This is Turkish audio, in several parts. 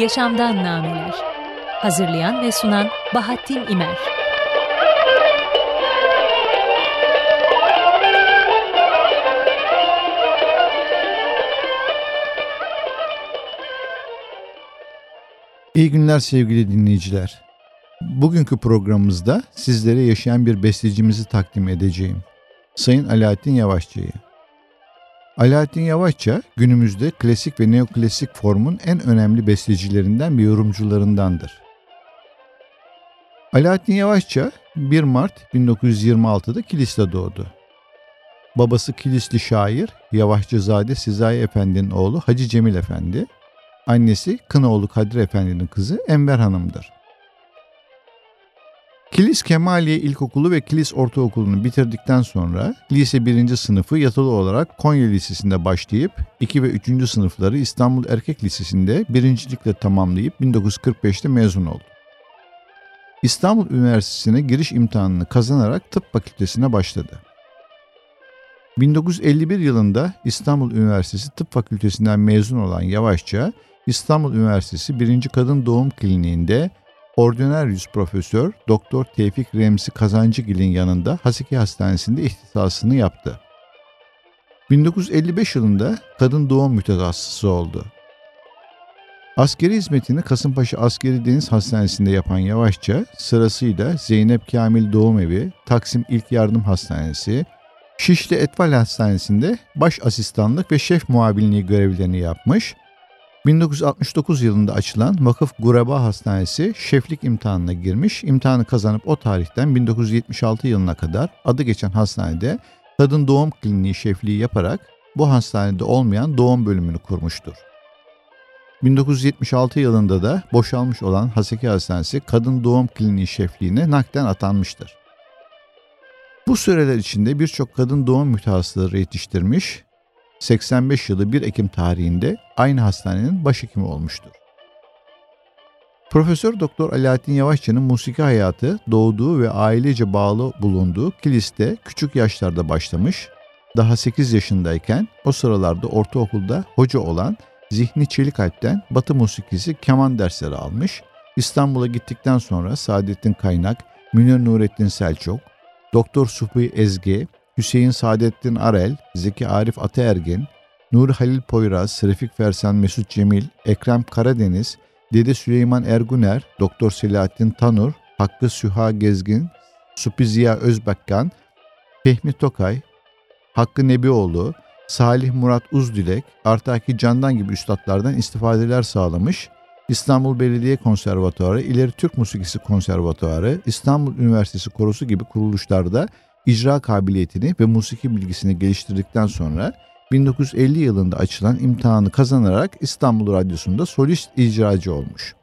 Yaşamdan Nameler Hazırlayan ve sunan Bahattin İmer İyi günler sevgili dinleyiciler. Bugünkü programımızda sizlere yaşayan bir bestecimizi takdim edeceğim. Sayın Alaaddin Yavaşçı'yı. Alaaddin Yavaşça günümüzde klasik ve neoklasik formun en önemli bestecilerinden bir yorumcularındandır. Alaaddin Yavaşça 1 Mart 1926'da Kilis'te doğdu. Babası Kilisli şair Yavaşçızade Sezai Efendi'nin oğlu Hacı Cemil Efendi, annesi Kınaoğlu Kadir Efendi'nin kızı Enver Hanım'dır. Kilis Kemaliye İlkokulu ve Kilis Ortaokulu'nu bitirdikten sonra lise 1. sınıfı yatılı olarak Konya Lisesi'nde başlayıp 2 ve 3. sınıfları İstanbul Erkek Lisesi'nde birincilikle tamamlayıp 1945'te mezun oldu. İstanbul Üniversitesi'ne giriş imtihanını kazanarak tıp fakültesine başladı. 1951 yılında İstanbul Üniversitesi Tıp Fakültesinden mezun olan Yavaşça, İstanbul Üniversitesi 1. Kadın Doğum Kliniğinde Ordinarius Profesör Doktor Tevfik Remzi Kazancıgil'in yanında Haseki Hastanesi'nde ihtisasını yaptı. 1955 yılında kadın doğum mütehassısı oldu. Askeri hizmetini Kasımpaşa Askeri Deniz Hastanesi'nde yapan Yavaşça sırasıyla Zeynep Kamil Doğum Evi, Taksim İlk Yardım Hastanesi, Şişli Etval Hastanesi'nde baş asistanlık ve şef muavinliği görevlerini yapmış, 1969 yılında açılan Vakıf Gureba Hastanesi şeflik imtihanına girmiş. İmtihanı kazanıp o tarihten 1976 yılına kadar adı geçen hastanede kadın doğum kliniği şefliği yaparak bu hastanede olmayan doğum bölümünü kurmuştur. 1976 yılında da boşalmış olan Haseki Hastanesi kadın doğum kliniği şefliğine nakden atanmıştır. Bu süreler içinde birçok kadın doğum mütehassısları yetiştirmiş, 85 yılı 1 Ekim tarihinde aynı hastanenin başhekimi olmuştur. Profesör Doktor Alaaddin Yavaşçı'nın musiki hayatı doğduğu ve ailece bağlı bulunduğu Kilis'te küçük yaşlarda başlamış. Daha 8 yaşındayken o sıralarda ortaokulda hoca olan Zihni Çelikalp'ten Batı musikisi keman dersleri almış. İstanbul'a gittikten sonra Saadettin Kaynak, Münir Nurettin Selçuk, Doktor Supi Ezgi, Hüseyin Saadettin Arel, Zeki Arif Ataergin, Nuri Halil Poyraz, Refik Fersan Mesut Cemil, Ekrem Karadeniz, Dede Süleyman Erguner, Doktor Selahattin Tanur, Hakkı Süha Gezgin, Supi Ziya Özbakkan, Fehmi Tokay, Hakkı Nebioğlu, Salih Murat Uzdilek, Artaki Candan gibi üstadlardan istifadeler sağlamış, İstanbul Belediye Konservatuarı, İleri Türk Musikisi Konservatuarı, İstanbul Üniversitesi Korosu gibi kuruluşlarda icra kabiliyetini ve musiki bilgisini geliştirdikten sonra 1950 yılında açılan imtihanı kazanarak İstanbul Radyosu'nda solist icracı olmuş.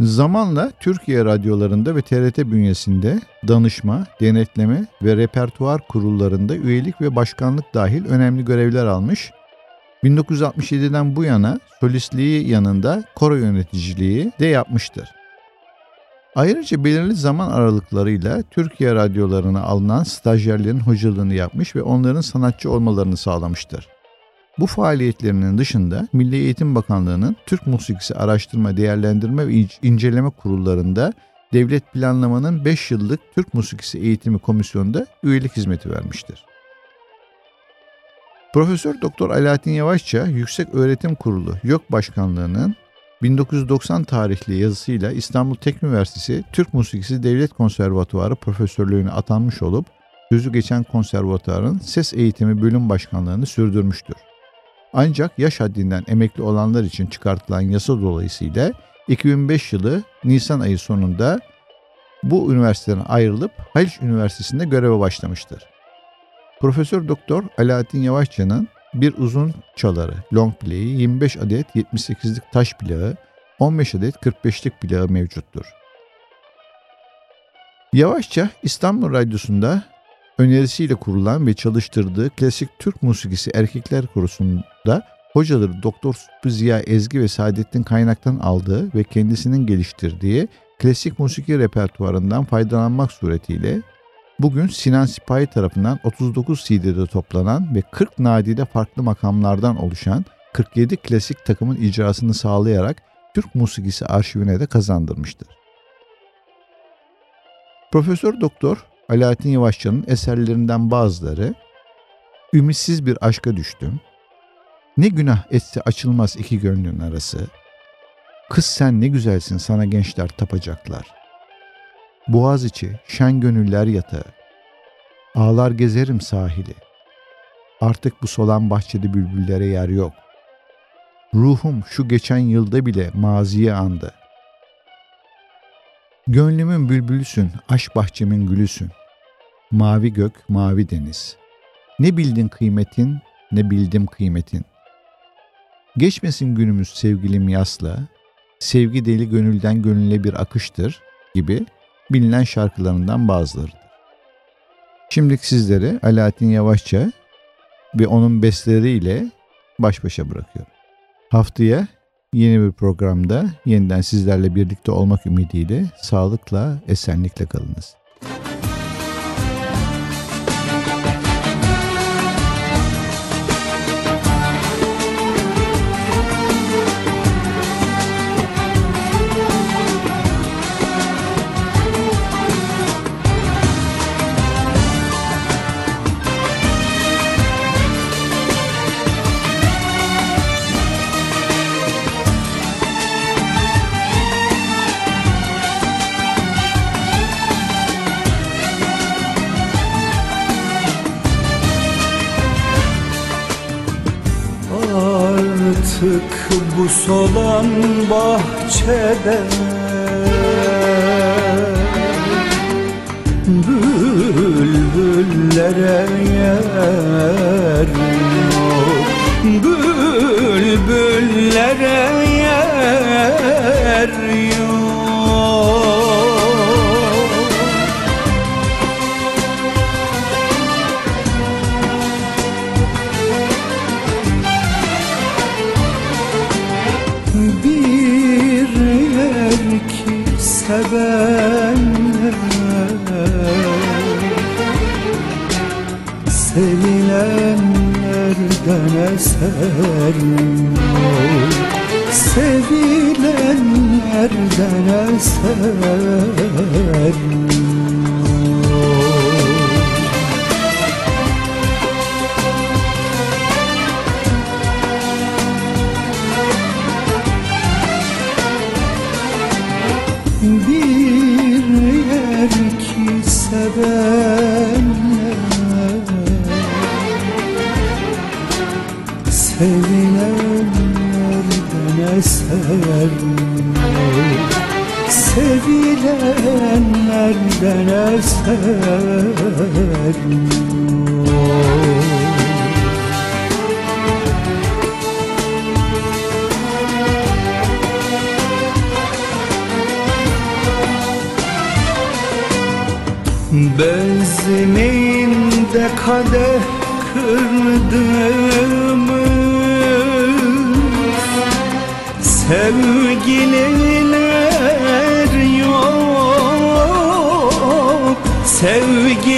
Zamanla Türkiye radyolarında ve TRT bünyesinde danışma, denetleme ve repertuar kurullarında üyelik ve başkanlık dahil önemli görevler almış. 1967'den bu yana solistliği yanında koro yöneticiliği de yapmıştır. Ayrıca belirli zaman aralıklarıyla Türkiye radyolarına alınan stajyerlerin hocalığını yapmış ve onların sanatçı olmalarını sağlamıştır. Bu faaliyetlerinin dışında Milli Eğitim Bakanlığı'nın Türk Musikisi Araştırma, Değerlendirme ve İnceleme Kurullarında Devlet Planlamanın 5 yıllık Türk Musikisi Eğitimi Komisyonu'nda üyelik hizmeti vermiştir. Profesör Doktor Alaaddin Yavaşça Yüksek Öğretim Kurulu YÖK Başkanlığı'nın 1990 tarihli yazısıyla İstanbul Teknik Üniversitesi Türk Musikisi Devlet Konservatuarı profesörlüğüne atanmış olup sözü geçen konservatuarın ses eğitimi bölüm başkanlığını sürdürmüştür. Ancak yaş haddinden emekli olanlar için çıkartılan yasa dolayısıyla 2005 yılı Nisan ayı sonunda bu üniversiteden ayrılıp Haliç Üniversitesi'nde göreve başlamıştır. Profesör Doktor Alaaddin Yavaşçı'nın bir uzun çaları, long play'i, 25 adet 78'lik taş plağı, 15 adet 45'lik plağı mevcuttur. Yavaşça İstanbul Radyosu'nda önerisiyle kurulan ve çalıştırdığı klasik Türk musikisi erkekler korusunda hocaları Doktor Sütbü Ziya Ezgi ve Saadettin Kaynak'tan aldığı ve kendisinin geliştirdiği klasik musiki repertuarından faydalanmak suretiyle Bugün Sinan Sipahi tarafından 39 CD'de toplanan ve 40 nadide farklı makamlardan oluşan 47 klasik takımın icrasını sağlayarak Türk musikisi arşivine de kazandırmıştır. Profesör Doktor Alaaddin Yavaşçı'nın eserlerinden bazıları Ümitsiz bir aşka düştüm. Ne günah etse açılmaz iki gönlün arası. Kız sen ne güzelsin sana gençler tapacaklar. Boğaz içi şen gönüller yatağı. Ağlar gezerim sahili. Artık bu solan bahçede bülbüllere yer yok. Ruhum şu geçen yılda bile maziye andı. Gönlümün bülbülüsün, aşk bahçemin gülüsün. Mavi gök, mavi deniz. Ne bildin kıymetin, ne bildim kıymetin. Geçmesin günümüz sevgilim yasla, sevgi deli gönülden gönüle bir akıştır gibi bilinen şarkılarından bazılarıdır. Şimdi sizleri Alaaddin Yavaşça ve onun besteleriyle baş başa bırakıyorum. Haftaya yeni bir programda yeniden sizlerle birlikte olmak ümidiyle sağlıkla, esenlikle kalınız. Artık bu solan bahçede Bülbüllere yer yok. Bülbüllere yer yok Sevilenlerden eser yok Sevilenlerden eser Sevilenlerden eser Sevilenlerden eser Bezminde kadeh kırdığımız Sevgililer yok Sevgililer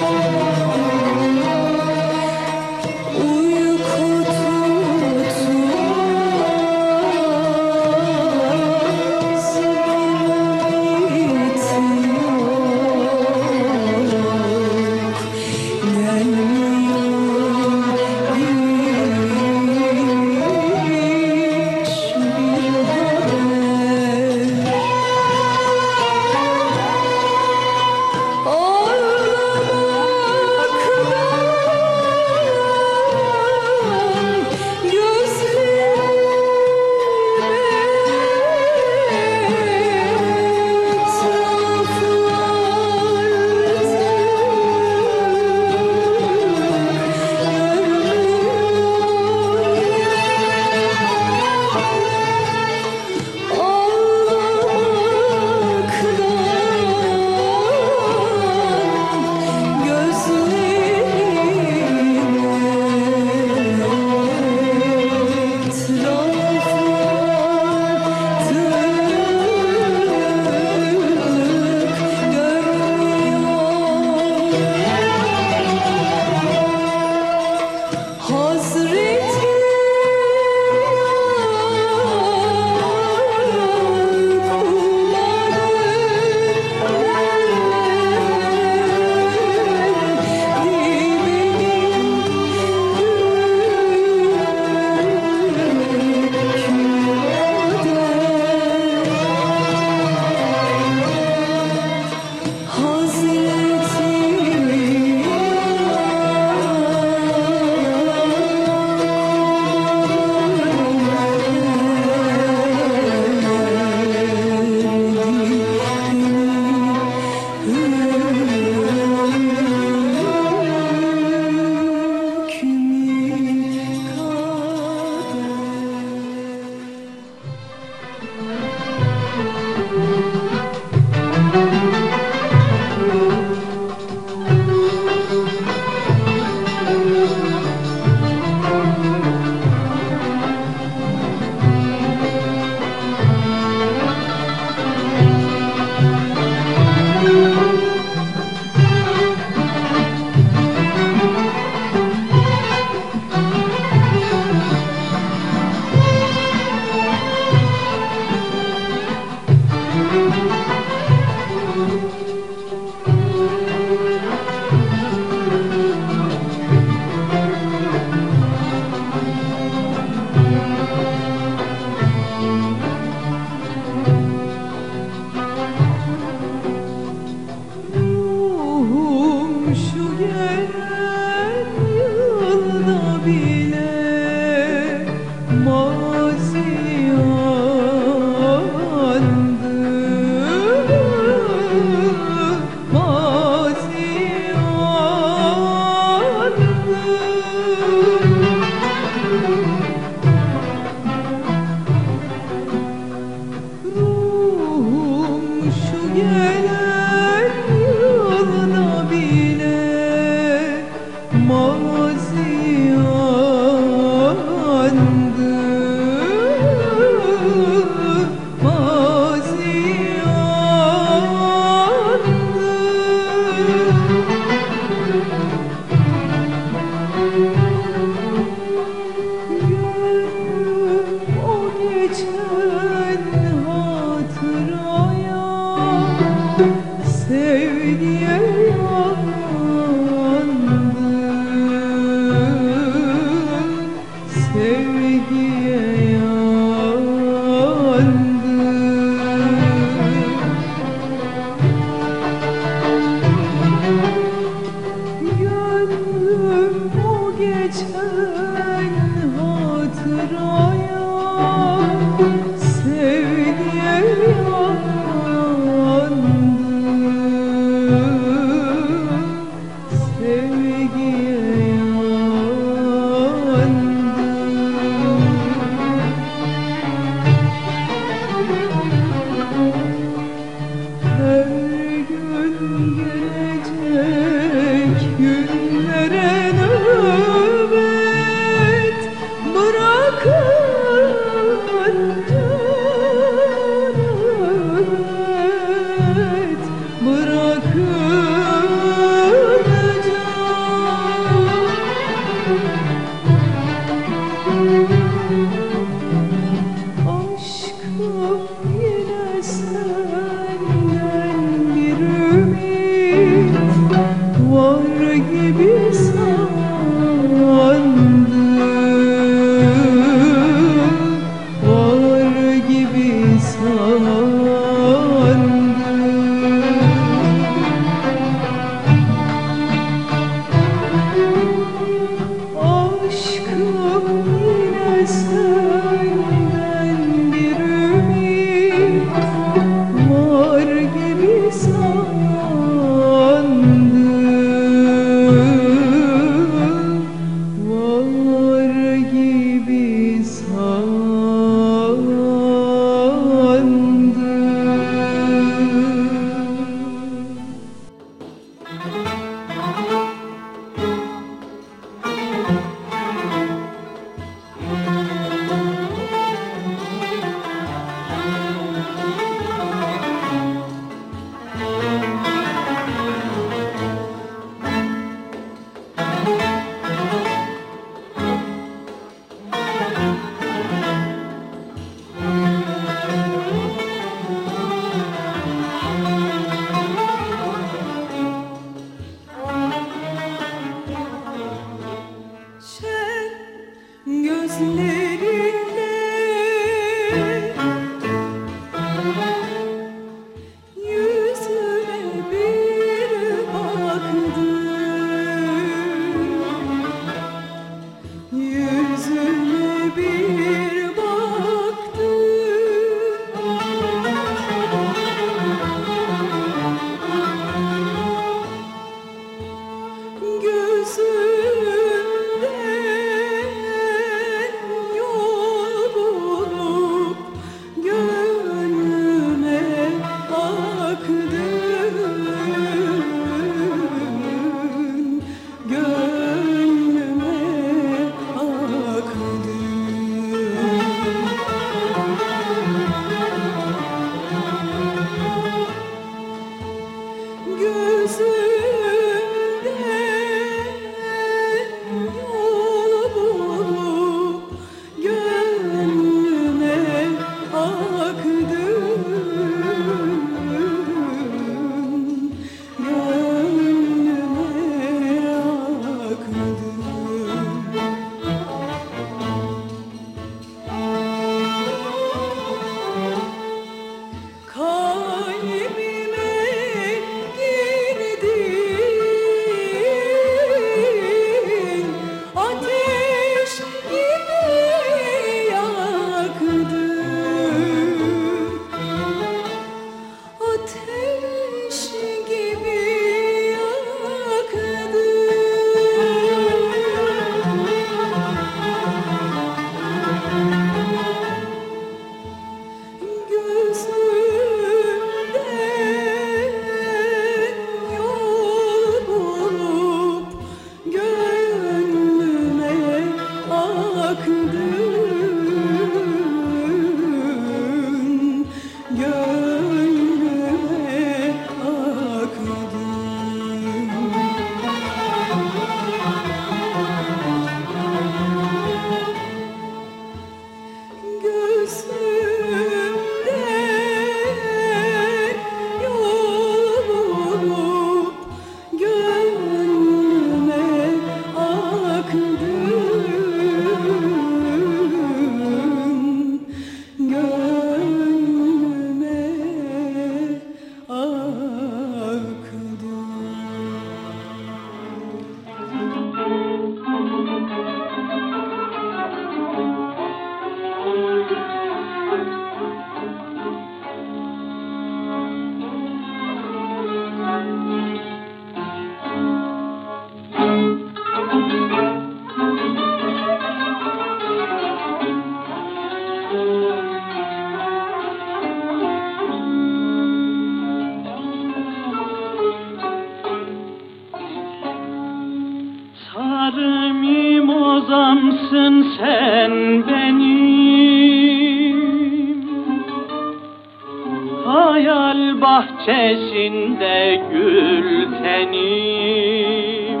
Bahçesinde gül tenim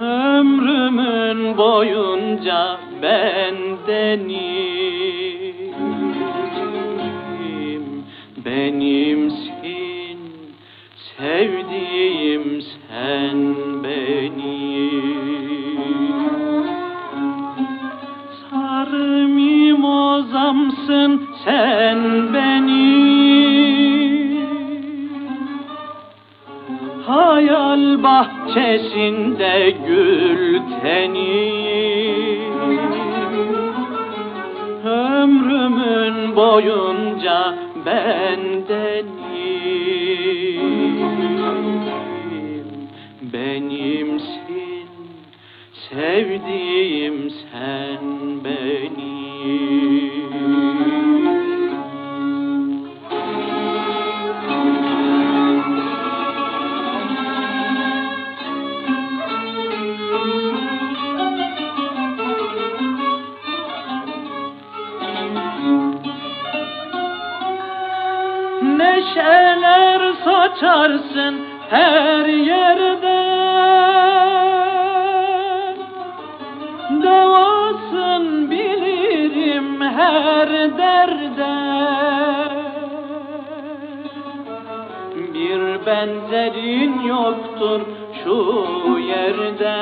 Ömrümün boyunca benzerin yoktur şu yerde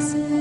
Jackson.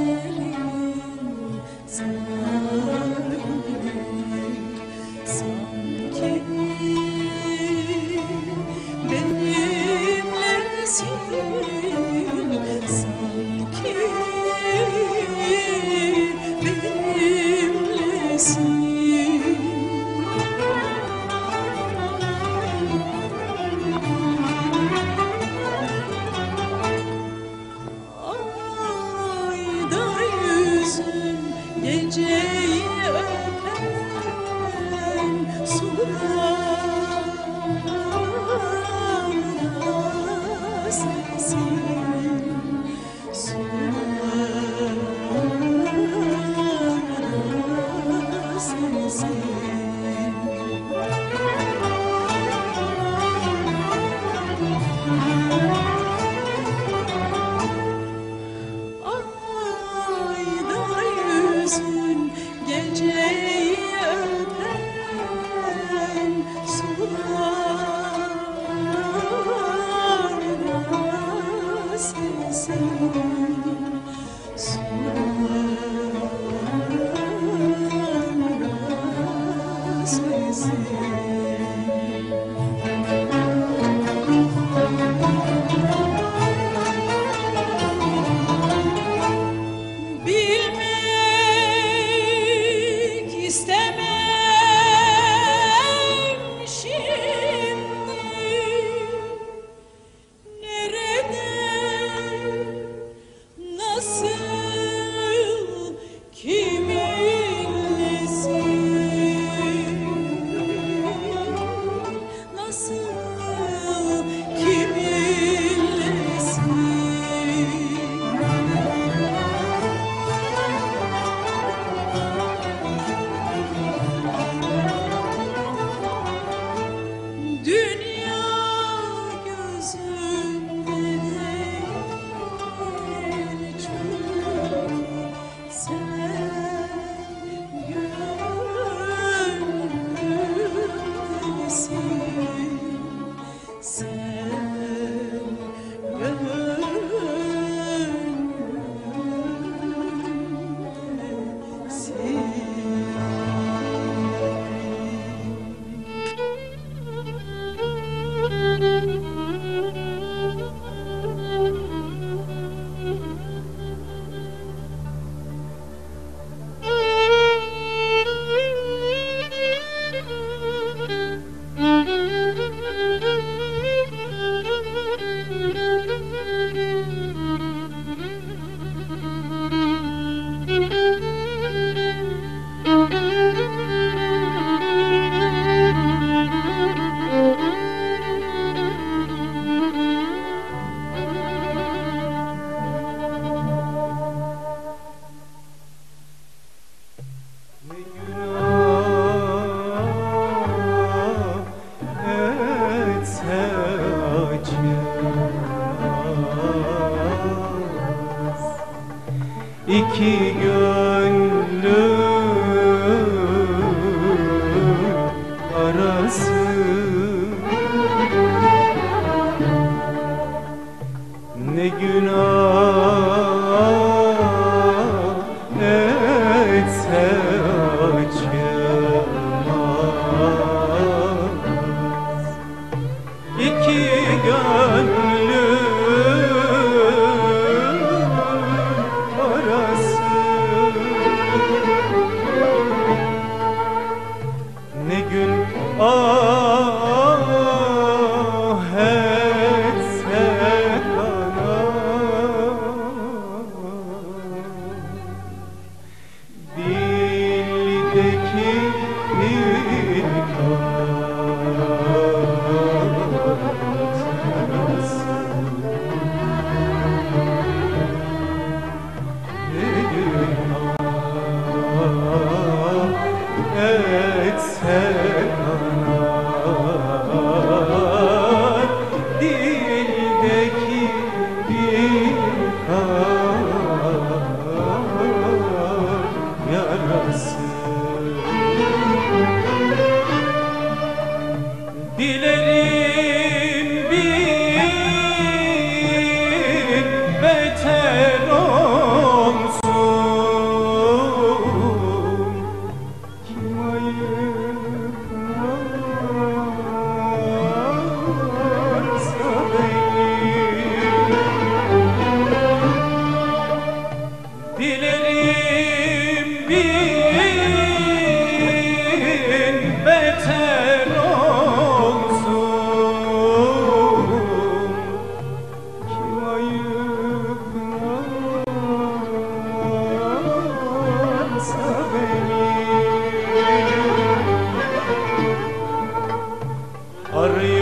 Hurry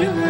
you.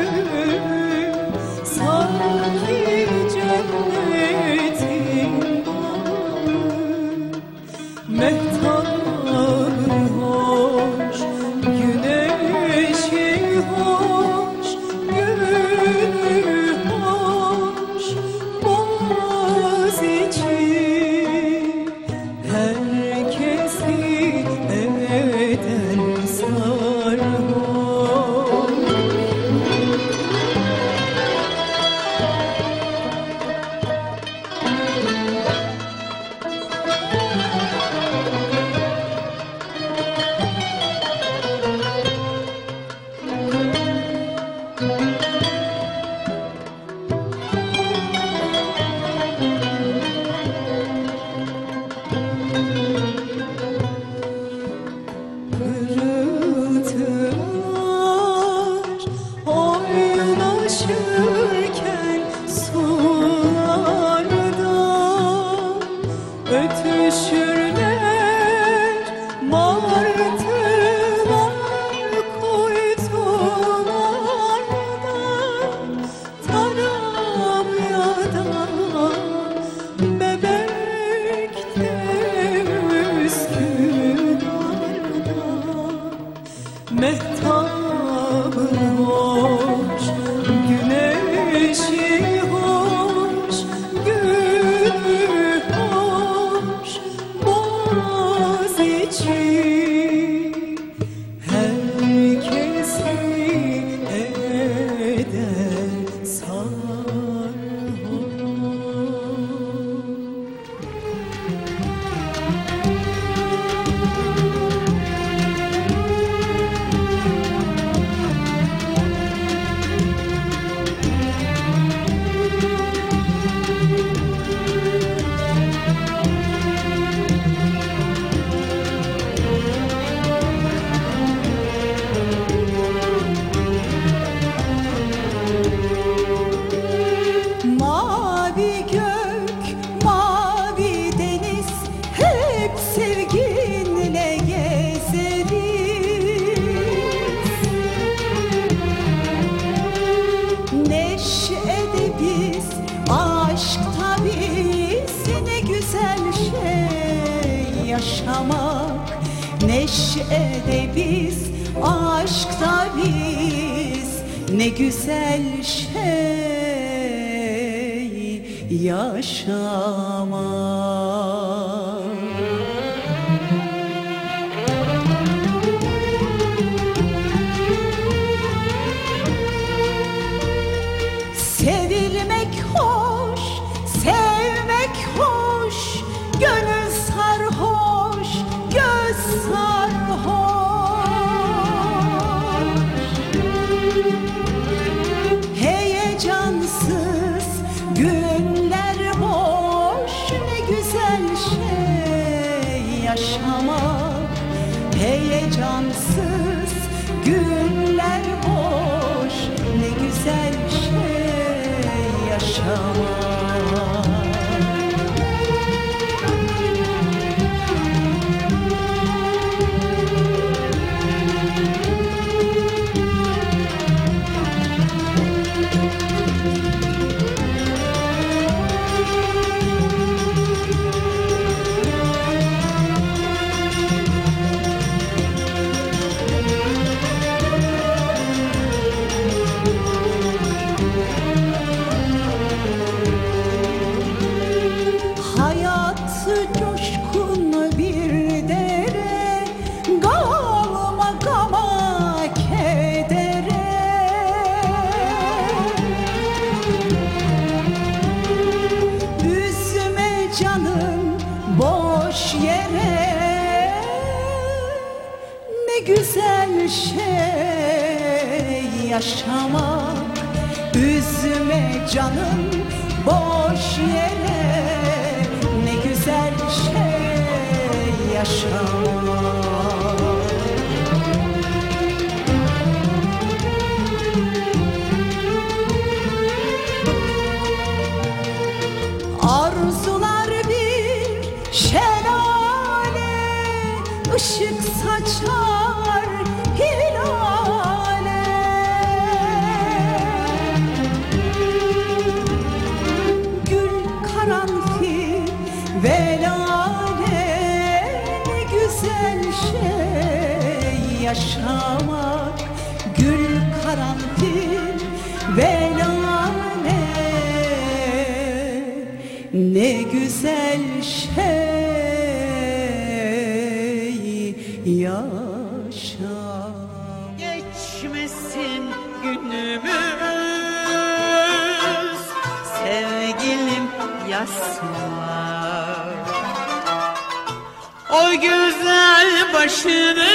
O güzel başını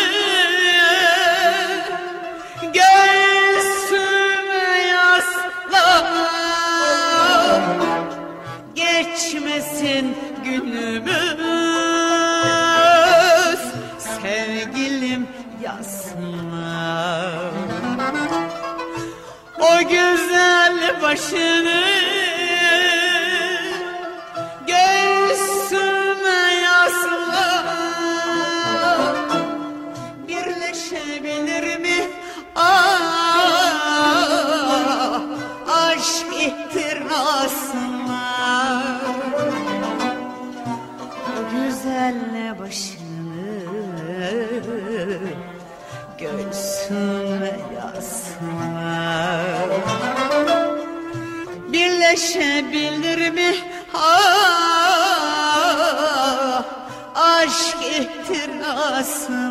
göğsüme yasla. Geçmesin günümüz sevgilim yasla. O güzel başını coração.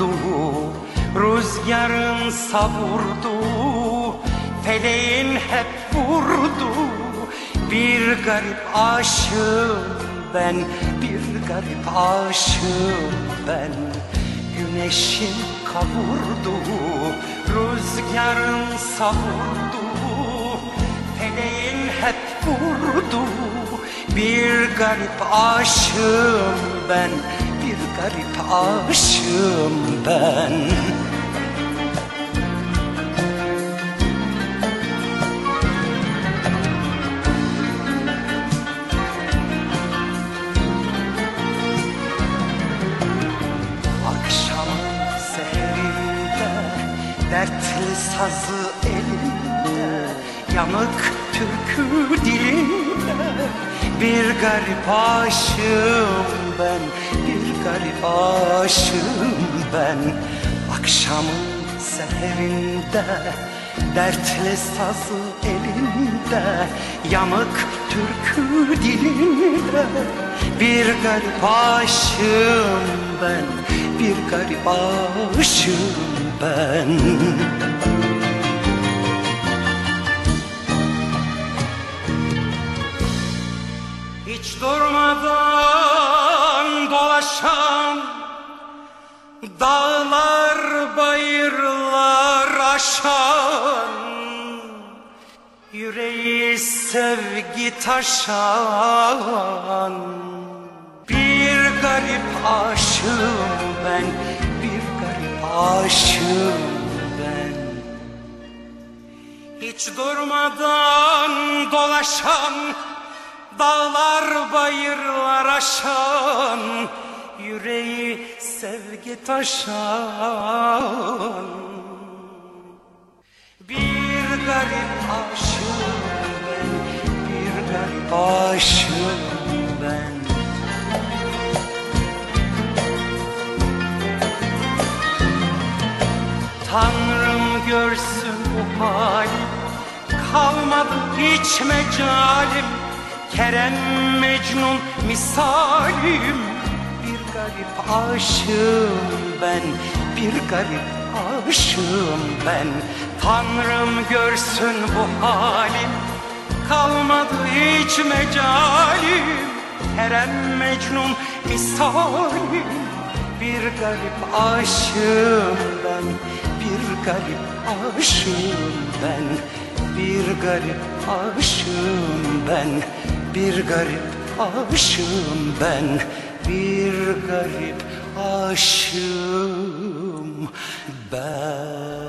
vurdu Rüzgarın savurdu Feleğin hep vurdu. Bir garip aşığım ben Bir garip aşığım ben. Güneşin kavurdu Rüzgarın savurdu Feleğin hep vurdu. Bir garip aşığım ben Akşam seherinde dertli sazı elinde Yanık türkü dilinde Bir garip aşığım ben garip aşığım ben. Akşamın seherinde Dertli sazı elinde Yanık türkü dilinde. Bir garip aşığım ben Bir garip aşığım ben. Hiç durmadan Dağlar bayırlar aşan Yüreği sevgi taşan. Bir garip aşığım ben Bir garip aşığım ben. Hiç durmadan dolaşan Dağlar bayırlar aşan Yüreği sevgi taşan. Bir garip aşığım ben Bir garip aşığım ben. Tanrım görsün bu halim Kalmadı hiç mecalim Kerem Mecnun misalim garip aşığım ben Bir garip aşığım ben. Tanrım görsün bu halim Kalmadı hiç mecalim. Kerem Mecnun misalim. Bir garip aşığım ben Bir garip aşığım ben. Bir garip aşığım ben Bir garip aşığım ben Bir garip aşığım ben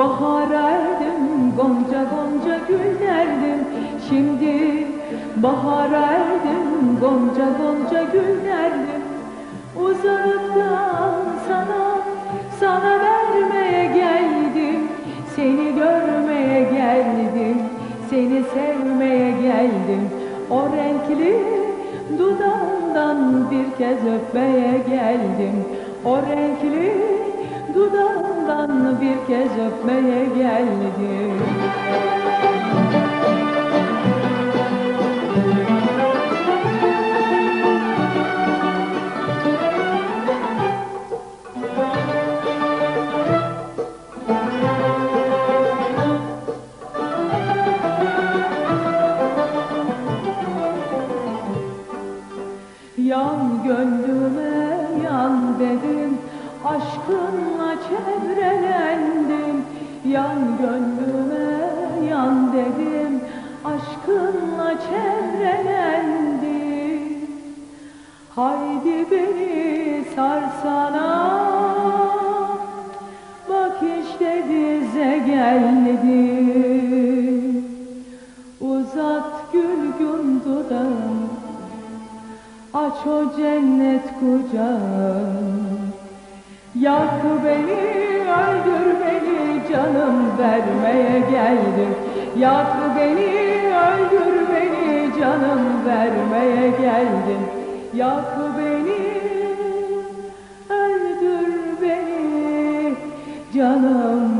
bahar erdim Gonca gonca gül derdim Şimdi bahar erdim Gonca gonca gül derdim Uzaktan sana Sana vermeye geldim. Seni görmeye geldim Seni sevmeye geldim. O renkli dudağından bir kez öpmeye geldim. O renkli dudağından bir kez öpmeye geldim vermeye geldim. Yak beni, öldür beni Canım vermeye geldim. Yak beni, öldür beni Canım